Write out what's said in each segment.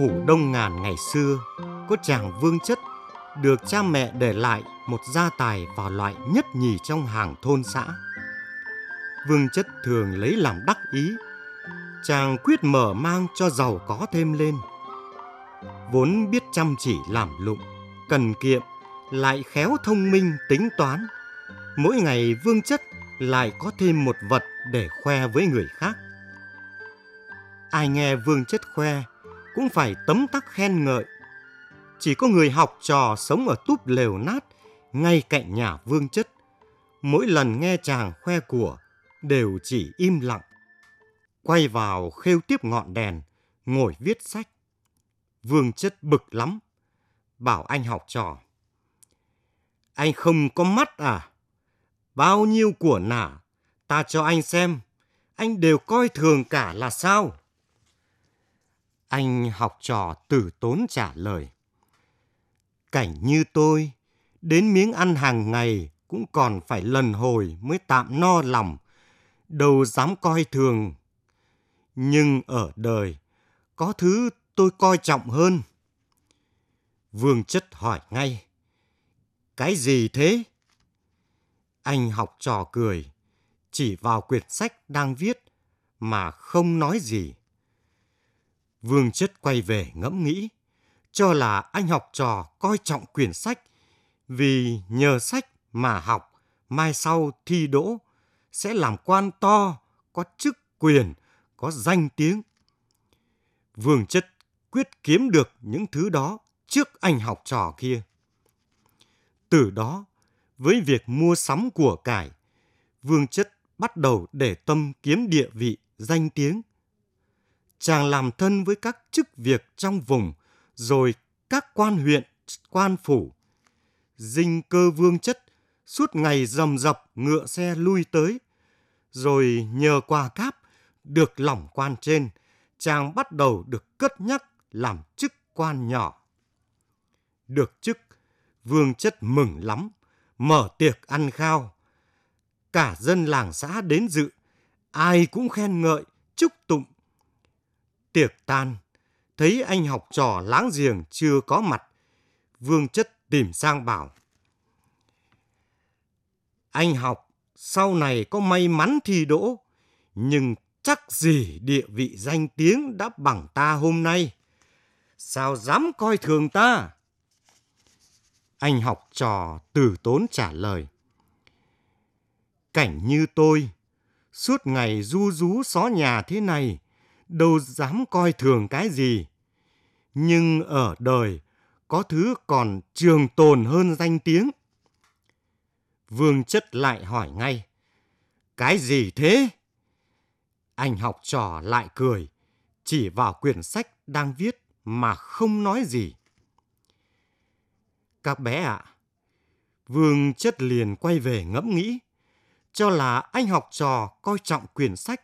phủ Đông Ngàn ngày xưa, có chàng vương chất được cha mẹ để lại một gia tài vào loại nhất nhì trong hàng thôn xã. Vương chất thường lấy làm đắc ý, chàng quyết mở mang cho giàu có thêm lên. Vốn biết chăm chỉ làm lụng, cần kiệm, lại khéo thông minh tính toán. Mỗi ngày vương chất lại có thêm một vật để khoe với người khác. Ai nghe vương chất khoe cũng phải tấm tắc khen ngợi. Chỉ có người học trò sống ở túp lều nát ngay cạnh nhà vương chất. Mỗi lần nghe chàng khoe của đều chỉ im lặng. Quay vào khêu tiếp ngọn đèn, ngồi viết sách. Vương chất bực lắm, bảo anh học trò. Anh không có mắt à? Bao nhiêu của nả, ta cho anh xem, anh đều coi thường cả là sao? Anh học trò tử tốn trả lời. Cảnh như tôi, đến miếng ăn hàng ngày cũng còn phải lần hồi mới tạm no lòng, đâu dám coi thường. Nhưng ở đời, có thứ tôi coi trọng hơn. Vương chất hỏi ngay. Cái gì thế? Anh học trò cười, chỉ vào quyển sách đang viết mà không nói gì. Vương chất quay về ngẫm nghĩ, cho là anh học trò coi trọng quyển sách vì nhờ sách mà học, mai sau thi đỗ sẽ làm quan to, có chức quyền, có danh tiếng. Vương chất quyết kiếm được những thứ đó trước anh học trò kia. Từ đó, với việc mua sắm của cải, Vương chất bắt đầu để tâm kiếm địa vị, danh tiếng. Chàng làm thân với các chức việc trong vùng, rồi các quan huyện, quan phủ. Dinh cơ vương chất suốt ngày rầm rập ngựa xe lui tới, rồi nhờ quà cáp được lỏng quan trên, chàng bắt đầu được cất nhắc làm chức quan nhỏ. Được chức, vương chất mừng lắm, mở tiệc ăn khao. Cả dân làng xã đến dự, ai cũng khen ngợi. Tiệc tan, thấy anh học trò láng giềng chưa có mặt, vương chất tìm sang bảo. Anh học sau này có may mắn thi đỗ, nhưng chắc gì địa vị danh tiếng đã bằng ta hôm nay. Sao dám coi thường ta? Anh học trò từ tốn trả lời. Cảnh như tôi, suốt ngày du rú xó nhà thế này, đâu dám coi thường cái gì. Nhưng ở đời, có thứ còn trường tồn hơn danh tiếng. Vương chất lại hỏi ngay. Cái gì thế? Anh học trò lại cười, chỉ vào quyển sách đang viết mà không nói gì. Các bé ạ, à, Vương chất liền quay về ngẫm nghĩ, cho là anh học trò coi trọng quyển sách,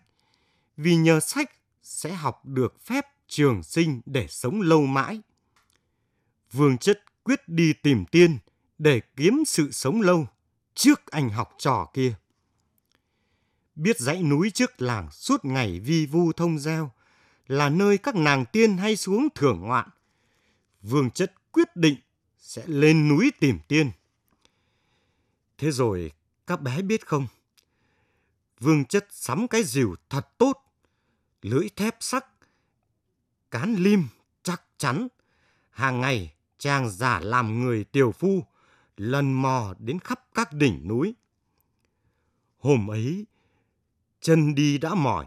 vì nhờ sách sẽ học được phép trường sinh để sống lâu mãi. Vương chất quyết đi tìm tiên để kiếm sự sống lâu trước anh học trò kia. Biết dãy núi trước làng suốt ngày vi vu thông gieo là nơi các nàng tiên hay xuống thưởng ngoạn. Vương chất quyết định sẽ lên núi tìm tiên. Thế rồi các bé biết không? Vương chất sắm cái rìu thật tốt, lưỡi thép sắc, cán lim chắc chắn. Hàng ngày chàng giả làm người tiều phu, lần mò đến khắp các đỉnh núi. Hôm ấy, chân đi đã mỏi,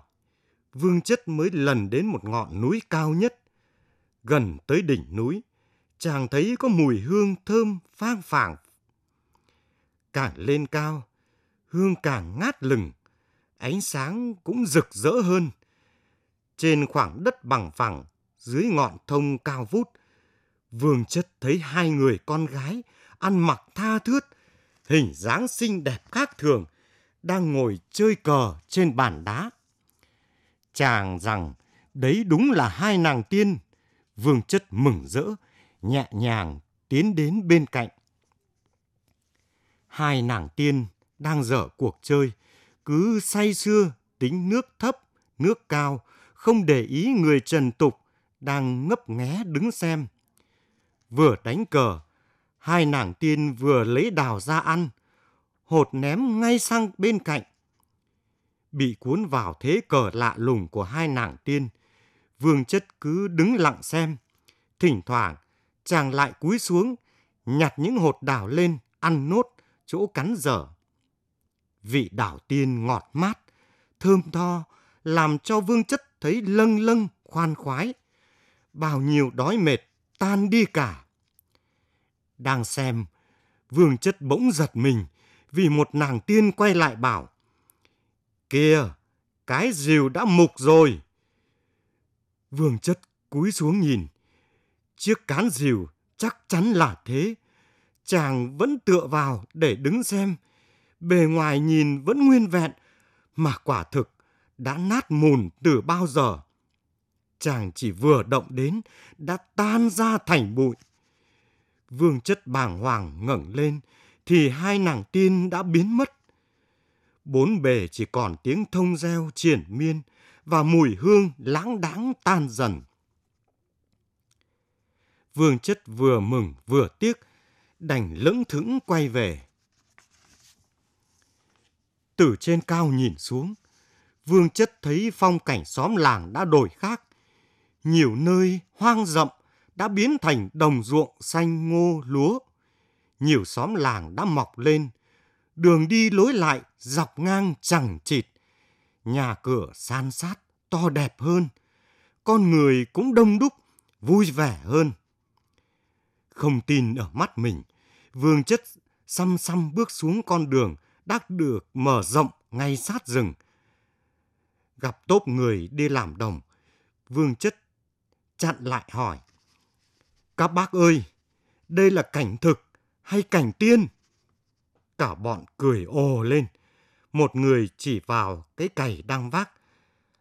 Vương Chất mới lần đến một ngọn núi cao nhất. Gần tới đỉnh núi, chàng thấy có mùi hương thơm phang phảng. Càng lên cao, hương càng ngát lừng, ánh sáng cũng rực rỡ hơn. Trên khoảng đất bằng phẳng, dưới ngọn thông cao vút, Vương Chất thấy hai người con gái ăn mặc tha thướt, hình dáng xinh đẹp khác thường, đang ngồi chơi cờ trên bàn đá. Chàng rằng đấy đúng là hai nàng tiên. Vương chất mừng rỡ, nhẹ nhàng tiến đến bên cạnh. Hai nàng tiên đang dở cuộc chơi, cứ say sưa tính nước thấp, nước cao, không để ý người trần tục, đang ngấp nghé đứng xem. Vừa đánh cờ, hai nàng tiên vừa lấy đào ra ăn, hột ném ngay sang bên cạnh. Bị cuốn vào thế cờ lạ lùng của hai nàng tiên, vương chất cứ đứng lặng xem. Thỉnh thoảng, chàng lại cúi xuống, nhặt những hột đào lên, ăn nốt chỗ cắn dở. Vị đảo tiên ngọt mát, thơm tho, làm cho vương chất thấy lâng lâng, khoan khoái. Bao nhiêu đói mệt, tan đi cả. Đang xem, vương chất bỗng giật mình vì một nàng tiên quay lại bảo. Kìa, cái rìu đã mục rồi. Vương chất cúi xuống nhìn. Chiếc cán rìu chắc chắn là thế. Chàng vẫn tựa vào để đứng xem. Bề ngoài nhìn vẫn nguyên vẹn, mà quả thực đã nát mùn từ bao giờ. Chàng chỉ vừa động đến đã tan ra thành bụi. Vương chất bàng hoàng ngẩng lên thì hai nàng tiên đã biến mất. Bốn bề chỉ còn tiếng thông reo triển miên và mùi hương lãng đãng tan dần. Vương chất vừa mừng vừa tiếc, đành lững thững quay về. Từ trên cao nhìn xuống, Vương chất thấy phong cảnh xóm làng đã đổi khác. Nhiều nơi hoang rậm đã biến thành đồng ruộng xanh ngô lúa. Nhiều xóm làng đã mọc lên, đường đi lối lại dọc ngang chẳng chịt. Nhà cửa san sát, to đẹp hơn. Con người cũng đông đúc, vui vẻ hơn. Không tin ở mắt mình, vương chất xăm xăm bước xuống con đường đã được mở rộng ngay sát rừng. Gặp tốp người đi làm đồng, vương chất chặn lại hỏi. Các bác ơi, đây là cảnh thực hay cảnh tiên? Cả bọn cười ồ lên. Một người chỉ vào cái cày đang vác.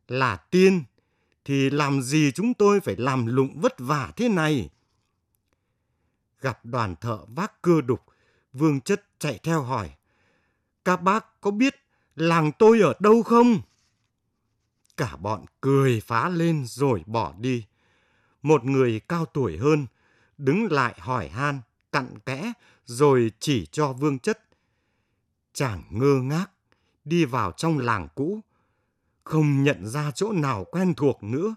Là tiên, thì làm gì chúng tôi phải làm lụng vất vả thế này? Gặp đoàn thợ vác cưa đục, vương chất chạy theo hỏi. Các bác có biết làng tôi ở đâu không? Cả bọn cười phá lên rồi bỏ đi. Một người cao tuổi hơn, đứng lại hỏi han, cặn kẽ, rồi chỉ cho vương chất. Chàng ngơ ngác, đi vào trong làng cũ, không nhận ra chỗ nào quen thuộc nữa.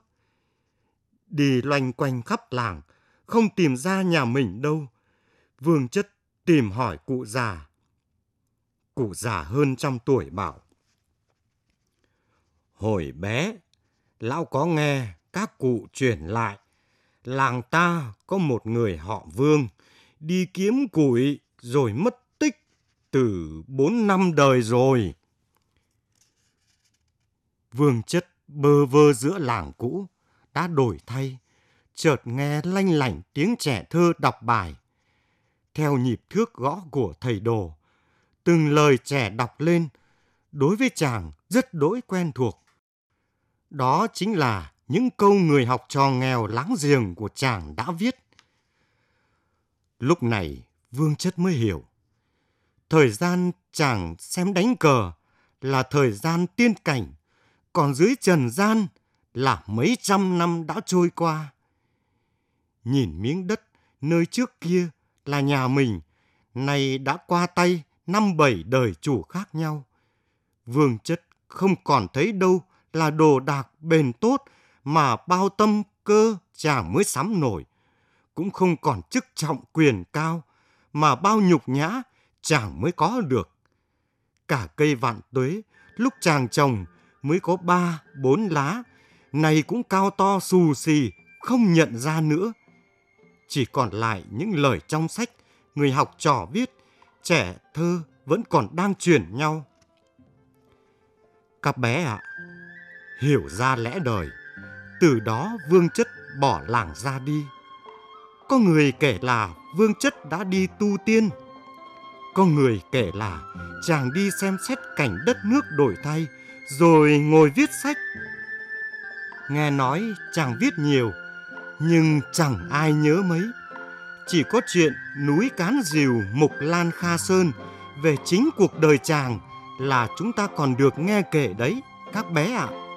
Đi loanh quanh khắp làng, không tìm ra nhà mình đâu. Vương chất tìm hỏi cụ già. Cụ già hơn trăm tuổi bảo. Hồi bé, lão có nghe các cụ truyền lại làng ta có một người họ Vương đi kiếm củi rồi mất tích từ bốn năm đời rồi. Vương chất bơ vơ giữa làng cũ đã đổi thay, chợt nghe lanh lảnh tiếng trẻ thơ đọc bài. Theo nhịp thước gõ của thầy đồ, từng lời trẻ đọc lên đối với chàng rất đỗi quen thuộc. Đó chính là những câu người học trò nghèo láng giềng của chàng đã viết. Lúc này Vương Chất mới hiểu. Thời gian chàng xem đánh cờ là thời gian tiên cảnh, còn dưới trần gian là mấy trăm năm đã trôi qua. Nhìn miếng đất nơi trước kia là nhà mình, nay đã qua tay năm bảy đời chủ khác nhau. Vương Chất không còn thấy đâu là đồ đạc bền tốt mà bao tâm cơ chàng mới sắm nổi. Cũng không còn chức trọng quyền cao mà bao nhục nhã chàng mới có được. Cả cây vạn tuế lúc chàng trồng mới có ba, bốn lá, này cũng cao to xù xì, không nhận ra nữa. Chỉ còn lại những lời trong sách người học trò viết, trẻ thơ vẫn còn đang truyền nhau. Các bé ạ, à, hiểu ra lẽ đời, từ đó Vương Chất bỏ làng ra đi. Có người kể là Vương Chất đã đi tu tiên. Có người kể là chàng đi xem xét cảnh đất nước đổi thay rồi ngồi viết sách. Nghe nói chàng viết nhiều nhưng chẳng ai nhớ mấy. Chỉ có chuyện núi Cán Diều Mục Lan Kha Sơn về chính cuộc đời chàng là chúng ta còn được nghe kể đấy các bé ạ. À.